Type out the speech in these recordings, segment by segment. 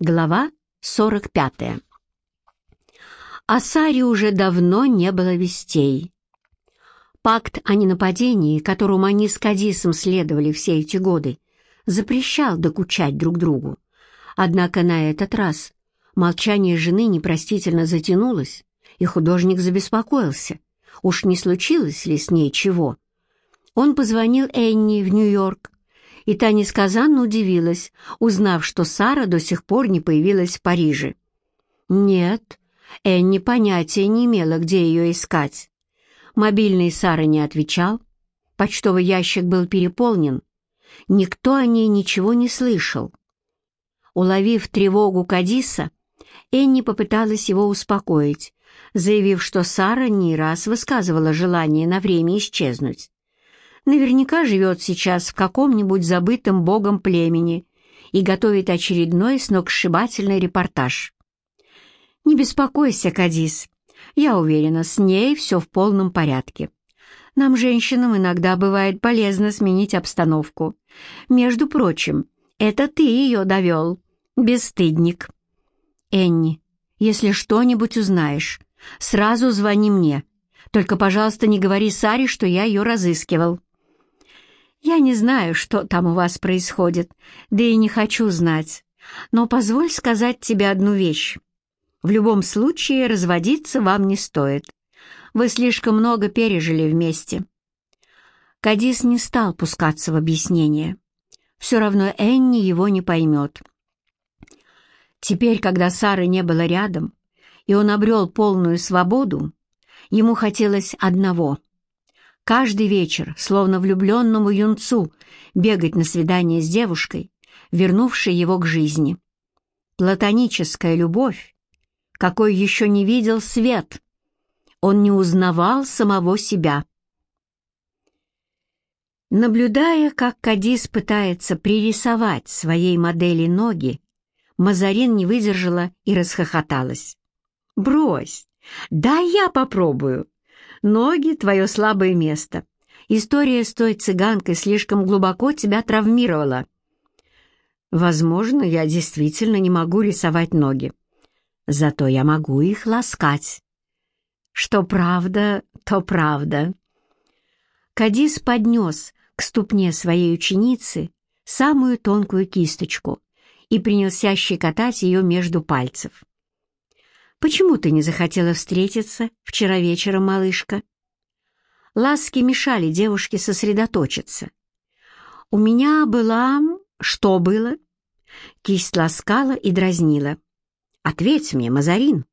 Глава 45. О Саре уже давно не было вестей. Пакт о ненападении, которому они с Кадисом следовали все эти годы, запрещал докучать друг другу. Однако на этот раз молчание жены непростительно затянулось, и художник забеспокоился. Уж не случилось ли с ней чего? Он позвонил Энни в Нью-Йорк, и та несказанно удивилась, узнав, что Сара до сих пор не появилась в Париже. Нет, Энни понятия не имела, где ее искать. Мобильный Сары не отвечал, почтовый ящик был переполнен, никто о ней ничего не слышал. Уловив тревогу Кадиса, Энни попыталась его успокоить, заявив, что Сара не раз высказывала желание на время исчезнуть. Наверняка живет сейчас в каком-нибудь забытом богом племени и готовит очередной сногсшибательный репортаж. «Не беспокойся, Кадис. Я уверена, с ней все в полном порядке. Нам, женщинам, иногда бывает полезно сменить обстановку. Между прочим, это ты ее довел, бесстыдник. Энни, если что-нибудь узнаешь, сразу звони мне. Только, пожалуйста, не говори Саре, что я ее разыскивал». Я не знаю, что там у вас происходит, да и не хочу знать. Но позволь сказать тебе одну вещь. В любом случае разводиться вам не стоит. Вы слишком много пережили вместе». Кадис не стал пускаться в объяснение. Все равно Энни его не поймет. Теперь, когда Сары не было рядом, и он обрел полную свободу, ему хотелось одного Каждый вечер, словно влюбленному юнцу, бегать на свидание с девушкой, вернувшей его к жизни. Платоническая любовь, какой еще не видел свет. Он не узнавал самого себя. Наблюдая, как Кадис пытается пририсовать своей модели ноги, Мазарин не выдержала и расхохоталась. «Брось! Да я попробую!» Ноги — твое слабое место. История с той цыганкой слишком глубоко тебя травмировала. Возможно, я действительно не могу рисовать ноги. Зато я могу их ласкать. Что правда, то правда. Кадис поднес к ступне своей ученицы самую тонкую кисточку и принялся щекотать ее между пальцев. «Почему ты не захотела встретиться вчера вечером, малышка?» Ласки мешали девушке сосредоточиться. «У меня была... Что было?» Кисть ласкала и дразнила. «Ответь мне, Мазарин!»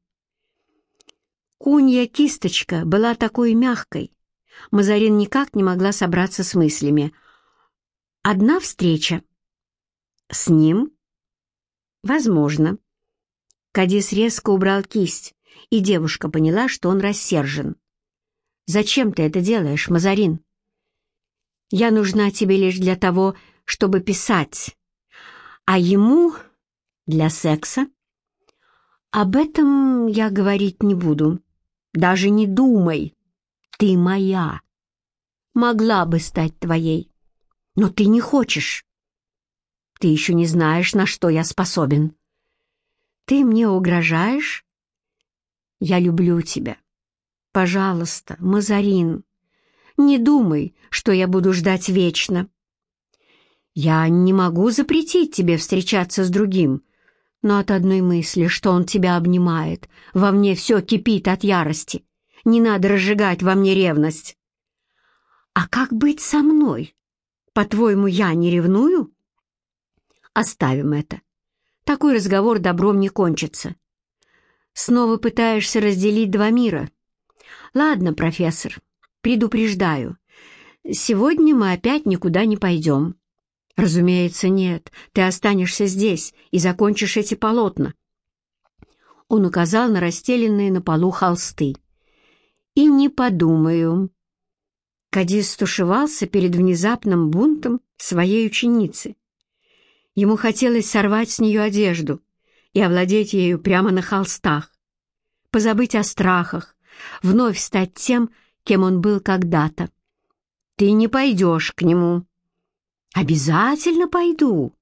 Кунья кисточка была такой мягкой. Мазарин никак не могла собраться с мыслями. «Одна встреча?» «С ним?» «Возможно. Кадис резко убрал кисть, и девушка поняла, что он рассержен. «Зачем ты это делаешь, Мазарин?» «Я нужна тебе лишь для того, чтобы писать, а ему — для секса. Об этом я говорить не буду. Даже не думай. Ты моя. Могла бы стать твоей, но ты не хочешь. Ты еще не знаешь, на что я способен». Ты мне угрожаешь? Я люблю тебя. Пожалуйста, Мазарин, не думай, что я буду ждать вечно. Я не могу запретить тебе встречаться с другим, но от одной мысли, что он тебя обнимает, во мне все кипит от ярости. Не надо разжигать во мне ревность. А как быть со мной? По-твоему, я не ревную? Оставим это. Такой разговор добром не кончится. Снова пытаешься разделить два мира. Ладно, профессор, предупреждаю. Сегодня мы опять никуда не пойдем. Разумеется, нет. Ты останешься здесь и закончишь эти полотна. Он указал на расстеленные на полу холсты. И не подумаю. Кадис стушевался перед внезапным бунтом своей ученицы. Ему хотелось сорвать с нее одежду и овладеть ею прямо на холстах, позабыть о страхах, вновь стать тем, кем он был когда-то. «Ты не пойдешь к нему». «Обязательно пойду.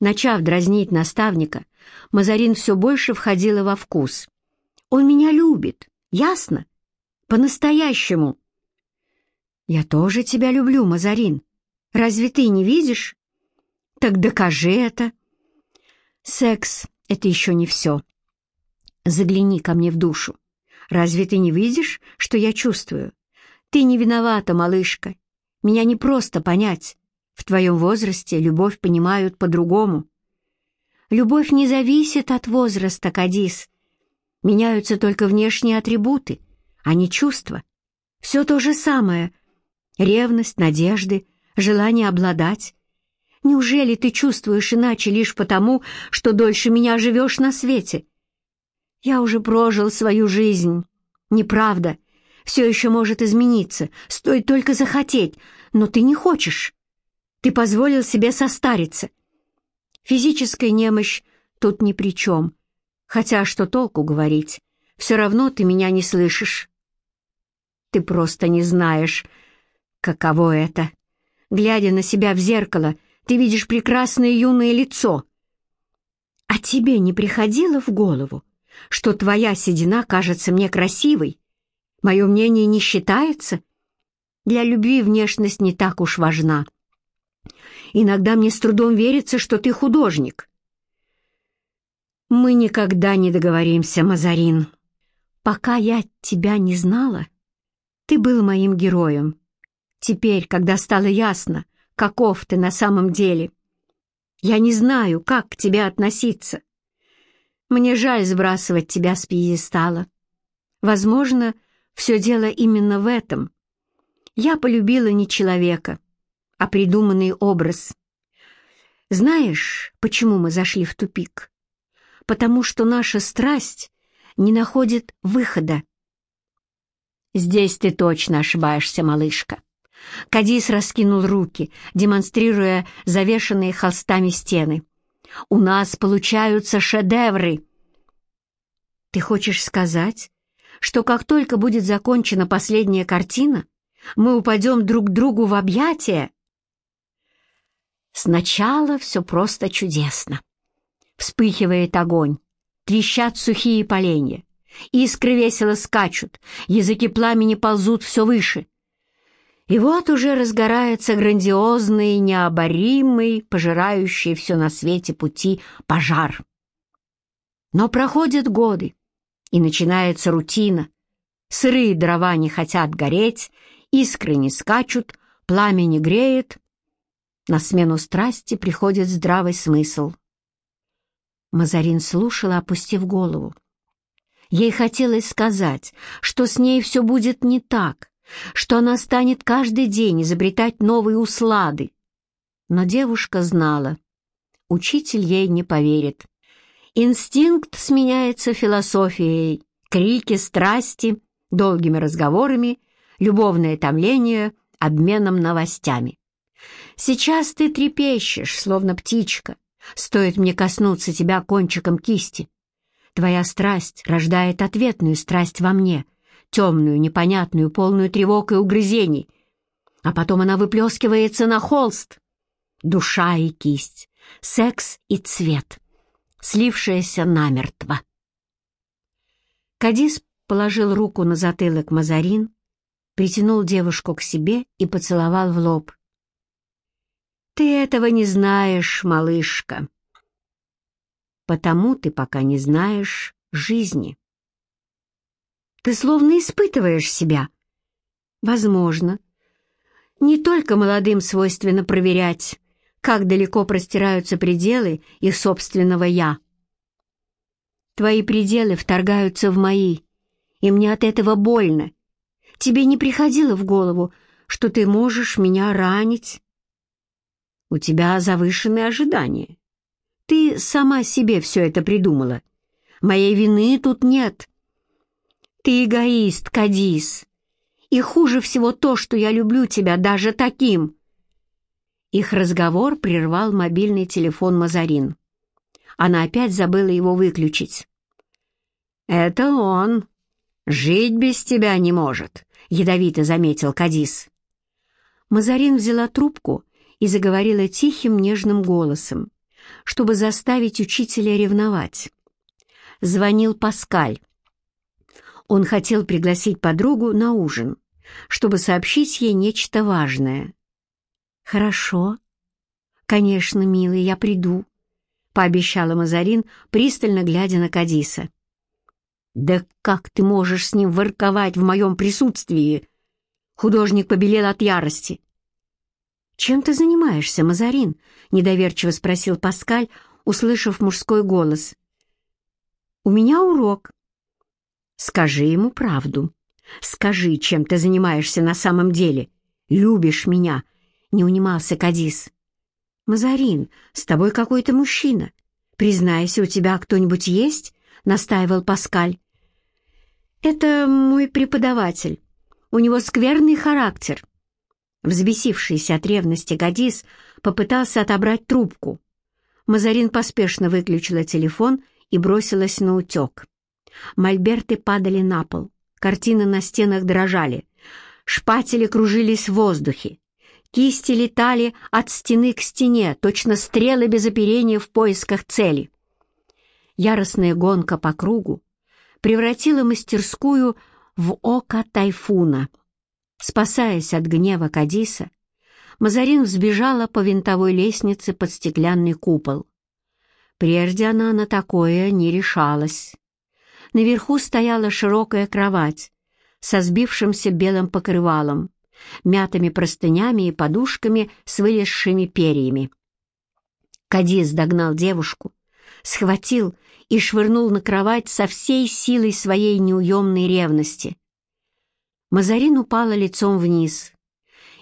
Начав дразнить наставника, Мазарин все больше входила во вкус. «Он меня любит, ясно? По-настоящему!» «Я тоже тебя люблю, Мазарин. Разве ты не видишь?» «Так докажи это!» «Секс — это еще не все. Загляни ко мне в душу. Разве ты не видишь, что я чувствую? Ты не виновата, малышка. Меня не просто понять. В твоем возрасте любовь понимают по-другому. Любовь не зависит от возраста, Кадис. Меняются только внешние атрибуты, а не чувства. Все то же самое. Ревность, надежды, желание обладать. Неужели ты чувствуешь иначе лишь потому, что дольше меня живешь на свете? Я уже прожил свою жизнь. Неправда. Все еще может измениться, стоит только захотеть, но ты не хочешь. Ты позволил себе состариться. Физическая немощь тут ни при чем. Хотя что толку говорить, все равно ты меня не слышишь. Ты просто не знаешь, каково это. Глядя на себя в зеркало, ты видишь прекрасное юное лицо. А тебе не приходило в голову, что твоя седина кажется мне красивой? Мое мнение не считается? Для любви внешность не так уж важна. Иногда мне с трудом верится, что ты художник. Мы никогда не договоримся, Мазарин. Пока я тебя не знала, ты был моим героем. Теперь, когда стало ясно, каков ты на самом деле, я не знаю, как к тебе относиться. Мне жаль сбрасывать тебя с пьедестала. Возможно, все дело именно в этом. Я полюбила не человека, а придуманный образ. Знаешь, почему мы зашли в тупик? Потому что наша страсть не находит выхода. Здесь ты точно ошибаешься, малышка. Кадис раскинул руки, демонстрируя завешенные холстами стены. У нас получаются шедевры. Ты хочешь сказать, что как только будет закончена последняя картина, мы упадем друг другу в объятия? Сначала все просто чудесно. Вспыхивает огонь, трещат сухие поленья, искры весело скачут, языки пламени ползут все выше — и вот уже разгорается грандиозный, необоримый, пожирающий все на свете пути пожар. Но проходят годы, и начинается рутина. Сырые дрова не хотят гореть, искры не скачут, пламя не греет. На смену страсти приходит здравый смысл. Мазарин слушала, опустив голову. Ей хотелось сказать, что с ней все будет не так, что она станет каждый день изобретать новые услады. Но девушка знала, учитель ей не поверит. Инстинкт сменяется философией, крики, страсти, долгими разговорами, любовное томление, обменом новостями. Сейчас ты трепещешь, словно птичка, стоит мне коснуться тебя кончиком кисти. Твоя страсть рождает ответную страсть во мне — темную, непонятную, полную тревог и угрызений. А потом она выплескивается на холст. Душа и кисть, секс и цвет, слившаяся намертво. Кадис положил руку на затылок Мазарин, притянул девушку к себе и поцеловал в лоб. «Ты этого не знаешь, малышка, потому ты пока не знаешь жизни». Ты словно испытываешь себя. Возможно. Не только молодым свойственно проверять, как далеко простираются пределы их собственного «я». Твои пределы вторгаются в мои, и мне от этого больно. Тебе не приходило в голову, что ты можешь меня ранить? У тебя завышенные ожидания. Ты сама себе все это придумала. Моей вины тут нет. Ты эгоист, Кадис. И хуже всего то, что я люблю тебя даже таким. Их разговор прервал мобильный телефон Мазарин. Она опять забыла его выключить. «Это он. Жить без тебя не может», — ядовито заметил Кадис. Мазарин взяла трубку и заговорила тихим нежным голосом, чтобы заставить учителя ревновать. Звонил Паскаль. Он хотел пригласить подругу на ужин, чтобы сообщить ей нечто важное. «Хорошо. Конечно, милый, я приду», — пообещала Мазарин, пристально глядя на Кадиса. «Да как ты можешь с ним ворковать в моем присутствии?» Художник побелел от ярости. «Чем ты занимаешься, Мазарин?» — недоверчиво спросил Паскаль, услышав мужской голос. «У меня урок». «Скажи ему правду. Скажи, чем ты занимаешься на самом деле. Любишь меня?» — не унимался Кадис. «Мазарин, с тобой какой-то мужчина. Признайся, у тебя кто-нибудь есть?» — настаивал Паскаль. «Это мой преподаватель. У него скверный характер». Взбесившийся от ревности Гадис попытался отобрать трубку. Мазарин поспешно выключила телефон и бросилась на утек. Мольберты падали на пол, картины на стенах дрожали, шпатели кружились в воздухе, кисти летали от стены к стене, точно стрелы без оперения в поисках цели. Яростная гонка по кругу превратила мастерскую в око тайфуна. Спасаясь от гнева Кадиса, Мазарин взбежала по винтовой лестнице под стеклянный купол. Прежде она на такое не решалась. Наверху стояла широкая кровать со сбившимся белым покрывалом, мятыми простынями и подушками с вылезшими перьями. Кадис догнал девушку, схватил и швырнул на кровать со всей силой своей неуемной ревности. Мазарин упала лицом вниз,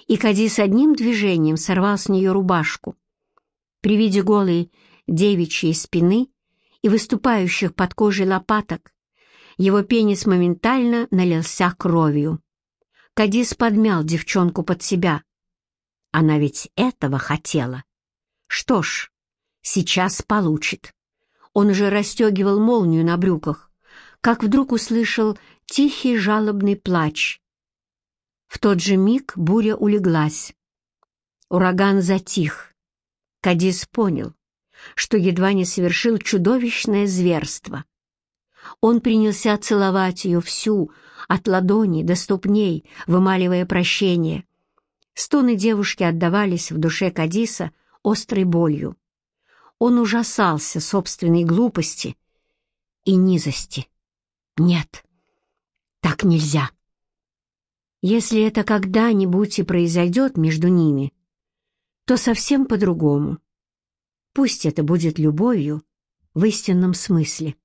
и Кадис одним движением сорвал с нее рубашку. При виде голой девичьей спины и выступающих под кожей лопаток его пенис моментально налился кровью. Кадис подмял девчонку под себя. Она ведь этого хотела. Что ж, сейчас получит. Он уже расстегивал молнию на брюках, как вдруг услышал тихий жалобный плач. В тот же миг буря улеглась. Ураган затих. Кадис понял, что едва не совершил чудовищное зверство. Он принялся целовать ее всю, от ладоней до ступней, вымаливая прощение. Стоны девушки отдавались в душе Кадиса острой болью. Он ужасался собственной глупости и низости. Нет, так нельзя. Если это когда-нибудь и произойдет между ними, то совсем по-другому. Пусть это будет любовью в истинном смысле.